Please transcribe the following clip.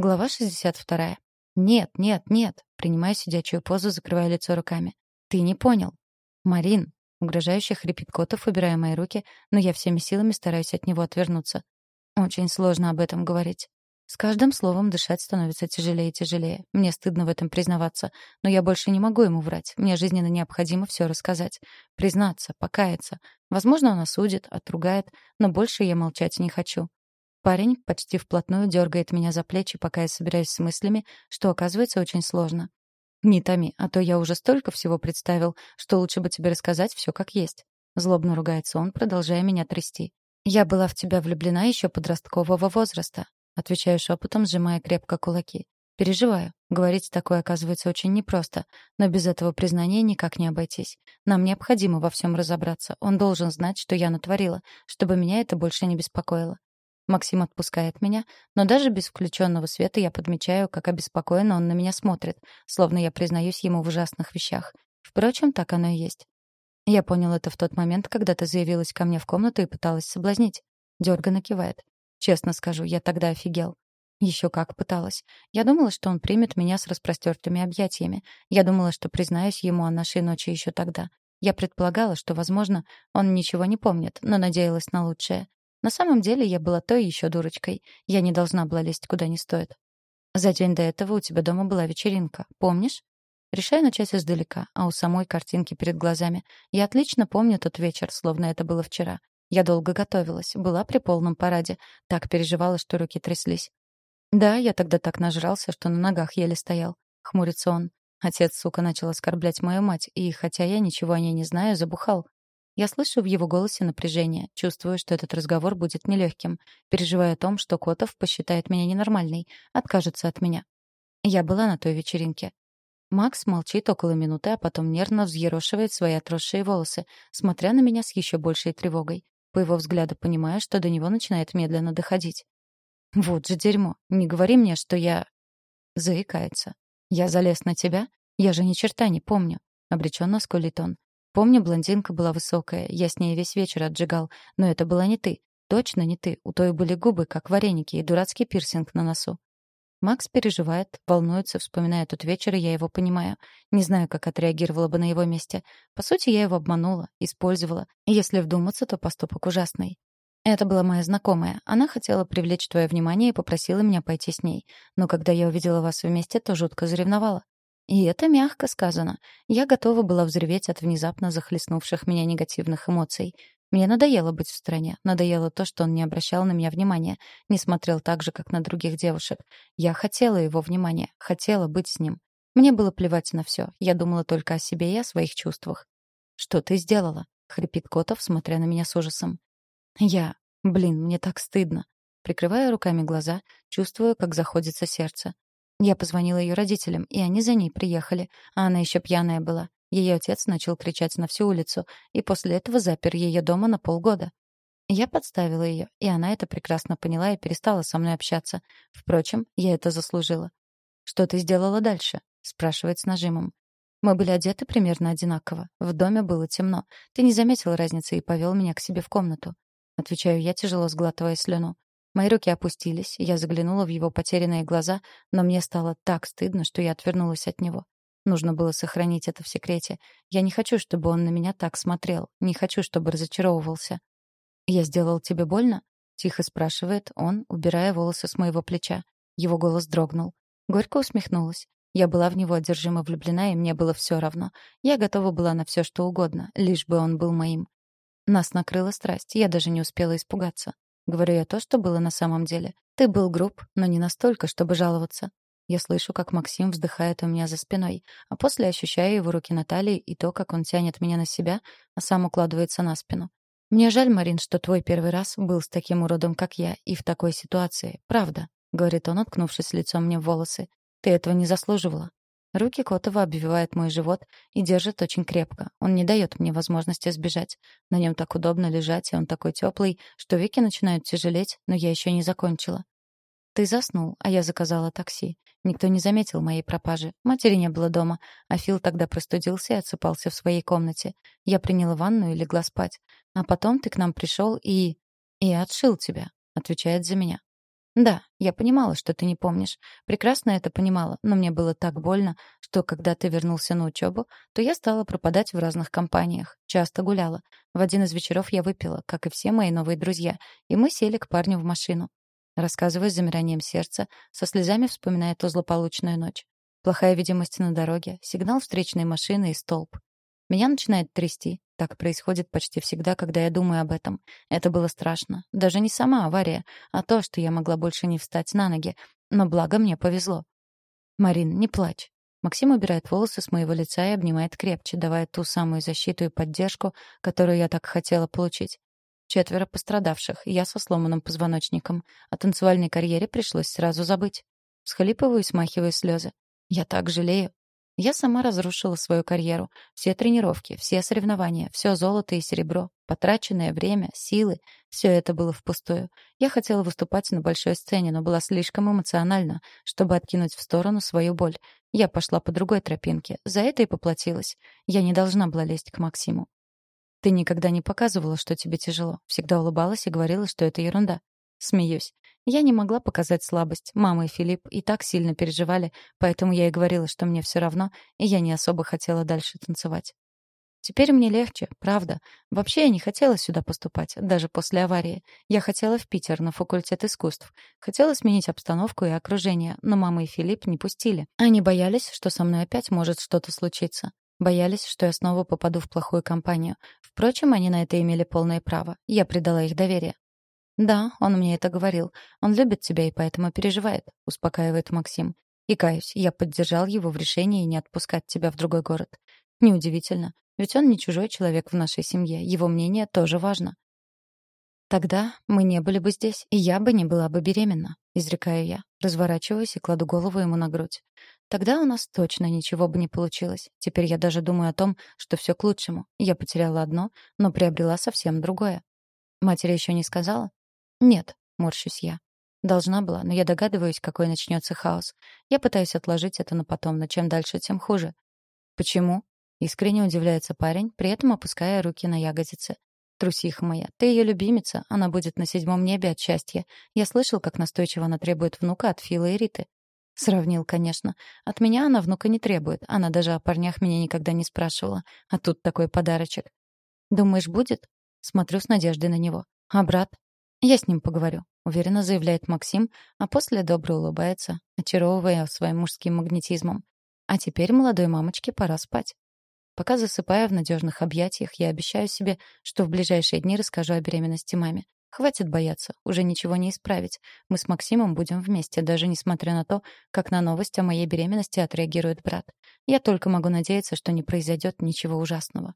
Глава 62. «Нет, нет, нет!» Принимая сидячую позу, закрывая лицо руками. «Ты не понял!» «Марин!» Угрожающе хрипит Котов, убирая мои руки, но я всеми силами стараюсь от него отвернуться. Очень сложно об этом говорить. С каждым словом дышать становится тяжелее и тяжелее. Мне стыдно в этом признаваться, но я больше не могу ему врать. Мне жизненно необходимо все рассказать. Признаться, покаяться. Возможно, он осудит, отругает, но больше я молчать не хочу. Парень почти вплотную дергает меня за плечи, пока я собираюсь с мыслями, что оказывается очень сложно. «Не томи, а то я уже столько всего представил, что лучше бы тебе рассказать все как есть». Злобно ругается он, продолжая меня трясти. «Я была в тебя влюблена еще подросткового возраста. Отвечаю шепотом, сжимая крепко кулаки. Переживаю. Говорить такое оказывается очень непросто, но без этого признания никак не обойтись. Нам необходимо во всем разобраться. Он должен знать, что я натворила, чтобы меня это больше не беспокоило. Максим отпускает меня, но даже без включенного света я подмечаю, как обеспокоенно он на меня смотрит, словно я признаюсь ему в ужасных вещах. Впрочем, так оно и есть. Я понял это в тот момент, когда ты заявилась ко мне в комнату и пыталась соблазнить. Дёрганно кивает. Честно скажу, я тогда офигел. Еще как пыталась. Я думала, что он примет меня с распростертыми объятиями. Я думала, что признаюсь ему о нашей ночи еще тогда. Я предполагала, что, возможно, он ничего не помнит, но надеялась на лучшее. На самом деле я была той еще дурочкой. Я не должна была лезть куда не стоит. За день до этого у тебя дома была вечеринка, помнишь? Решаю начать издалека, а у самой картинки перед глазами. Я отлично помню тот вечер, словно это было вчера. Я долго готовилась, была при полном параде, так переживала, что руки тряслись. Да, я тогда так нажрался, что на ногах еле стоял. Хмурится он. Отец, сука, начал оскорблять мою мать, и, хотя я ничего о ней не знаю, забухал. Я слышу в его голосе напряжение, чувствую, что этот разговор будет нелегким, переживая о том, что Котов посчитает меня ненормальной, откажется от меня. Я была на той вечеринке. Макс молчит около минуты, а потом нервно взъерошивает свои отросшие волосы, смотря на меня с еще большей тревогой. По его взгляду понимаю, что до него начинает медленно доходить. «Вот же дерьмо. Не говори мне, что я...» Заикается. «Я залез на тебя? Я же ни черта не помню», — обреченно скулит он. «Помню, блондинка была высокая, я с ней весь вечер отжигал, но это была не ты. Точно не ты. У той были губы, как вареники, и дурацкий пирсинг на носу. Макс переживает, волнуется, вспоминая тот вечер, и я его понимаю. Не знаю, как отреагировала бы на его месте. По сути, я его обманула, использовала. Если вдуматься, то поступок ужасный. Это была моя знакомая. Она хотела привлечь твое внимание и попросила меня пойти с ней. Но когда я увидела вас вместе, то жутко заревновала. И это мягко сказано. Я готова была взреветь от внезапно захлестнувших меня негативных эмоций. Мне надоело быть в стране, надоело то, что он не обращал на меня внимания, не смотрел так же, как на других девушек. Я хотела его внимания, хотела быть с ним. Мне было плевать на все, я думала только о себе и о своих чувствах. «Что ты сделала?» — хрипит Котов, смотря на меня с ужасом. «Я... Блин, мне так стыдно». Прикрывая руками глаза, чувствую, как заходится сердце. Я позвонила ее родителям, и они за ней приехали, а она еще пьяная была. Ее отец начал кричать на всю улицу, и после этого запер ее дома на полгода. Я подставила ее, и она это прекрасно поняла и перестала со мной общаться. Впрочем, я это заслужила. «Что ты сделала дальше?» — спрашивает с нажимом. Мы были одеты примерно одинаково. В доме было темно. Ты не заметил разницы и повел меня к себе в комнату. Отвечаю я, тяжело сглатывая слюну. Мои руки опустились, я заглянула в его потерянные глаза, но мне стало так стыдно, что я отвернулась от него. Нужно было сохранить это в секрете. Я не хочу, чтобы он на меня так смотрел. Не хочу, чтобы разочаровывался. «Я сделал тебе больно?» — тихо спрашивает он, убирая волосы с моего плеча. Его голос дрогнул. Горько усмехнулась. Я была в него одержимо влюблена, и мне было все равно. Я готова была на все, что угодно, лишь бы он был моим. Нас накрыла страсть, я даже не успела испугаться. Говорю я то, что было на самом деле. Ты был груб, но не настолько, чтобы жаловаться. Я слышу, как Максим вздыхает у меня за спиной, а после ощущаю его руки на талии и то, как он тянет меня на себя, а сам укладывается на спину. «Мне жаль, Марин, что твой первый раз был с таким уродом, как я, и в такой ситуации. Правда», — говорит он, уткнувшись лицом мне в волосы. «Ты этого не заслуживала». Руки Котова обвивают мой живот и держат очень крепко. Он не дает мне возможности сбежать. На нем так удобно лежать, и он такой теплый, что веки начинают тяжелеть, но я еще не закончила. Ты заснул, а я заказала такси. Никто не заметил моей пропажи. Матери не было дома, а Фил тогда простудился и отсыпался в своей комнате. Я приняла ванну и легла спать. А потом ты к нам пришел и... и отшил тебя, отвечает за меня. Да, я понимала, что ты не помнишь. Прекрасно это понимала, но мне было так больно, что когда ты вернулся на учебу, то я стала пропадать в разных компаниях, часто гуляла. В один из вечеров я выпила, как и все мои новые друзья, и мы сели к парню в машину. Рассказываю с замиранием сердца, со слезами вспоминая ту злополучную ночь. Плохая видимость на дороге, сигнал встречной машины и столб. Меня начинает трясти. Так происходит почти всегда, когда я думаю об этом. Это было страшно. Даже не сама авария, а то, что я могла больше не встать на ноги. Но благо мне повезло. «Марин, не плачь». Максим убирает волосы с моего лица и обнимает крепче, давая ту самую защиту и поддержку, которую я так хотела получить. Четверо пострадавших, я со сломанным позвоночником. О танцевальной карьере пришлось сразу забыть. Схлипываю и смахиваю слезы. Я так жалею. Я сама разрушила свою карьеру. Все тренировки, все соревнования, все золото и серебро, потраченное время, силы — все это было впустую. Я хотела выступать на большой сцене, но была слишком эмоциональна, чтобы откинуть в сторону свою боль. Я пошла по другой тропинке. За это и поплатилась. Я не должна была лезть к Максиму. Ты никогда не показывала, что тебе тяжело. Всегда улыбалась и говорила, что это ерунда. Смеюсь. Я не могла показать слабость. Мама и Филипп и так сильно переживали, поэтому я и говорила, что мне все равно, и я не особо хотела дальше танцевать. Теперь мне легче, правда. Вообще я не хотела сюда поступать, даже после аварии. Я хотела в Питер на факультет искусств. Хотела сменить обстановку и окружение, но мама и Филипп не пустили. Они боялись, что со мной опять может что-то случиться. Боялись, что я снова попаду в плохую компанию. Впрочем, они на это имели полное право. Я предала их доверие. «Да, он мне это говорил. Он любит тебя и поэтому переживает», — успокаивает Максим. И каюсь, я поддержал его в решении не отпускать тебя в другой город. Неудивительно, ведь он не чужой человек в нашей семье, его мнение тоже важно. Тогда мы не были бы здесь, и я бы не была бы беременна, изрекаю я, разворачиваюсь и кладу голову ему на грудь. Тогда у нас точно ничего бы не получилось. Теперь я даже думаю о том, что все к лучшему. Я потеряла одно, но приобрела совсем другое. Матери еще не сказала? «Нет», — морщусь я. Должна была, но я догадываюсь, какой начнется хаос. Я пытаюсь отложить это на потом, но чем дальше, тем хуже. «Почему?» — искренне удивляется парень, при этом опуская руки на ягодицы. «Трусиха моя, ты ее любимица, она будет на седьмом небе от счастья. Я слышал, как настойчиво она требует внука от Фила и Риты». Сравнил, конечно. От меня она внука не требует. Она даже о парнях меня никогда не спрашивала. А тут такой подарочек. «Думаешь, будет?» Смотрю с надеждой на него. «А брат?» «Я с ним поговорю», — уверенно заявляет Максим, а после добро улыбается, очаровывая своим мужским магнетизмом. «А теперь, молодой мамочке, пора спать». Пока засыпая в надежных объятиях, я обещаю себе, что в ближайшие дни расскажу о беременности маме. Хватит бояться, уже ничего не исправить. Мы с Максимом будем вместе, даже несмотря на то, как на новость о моей беременности отреагирует брат. Я только могу надеяться, что не произойдет ничего ужасного.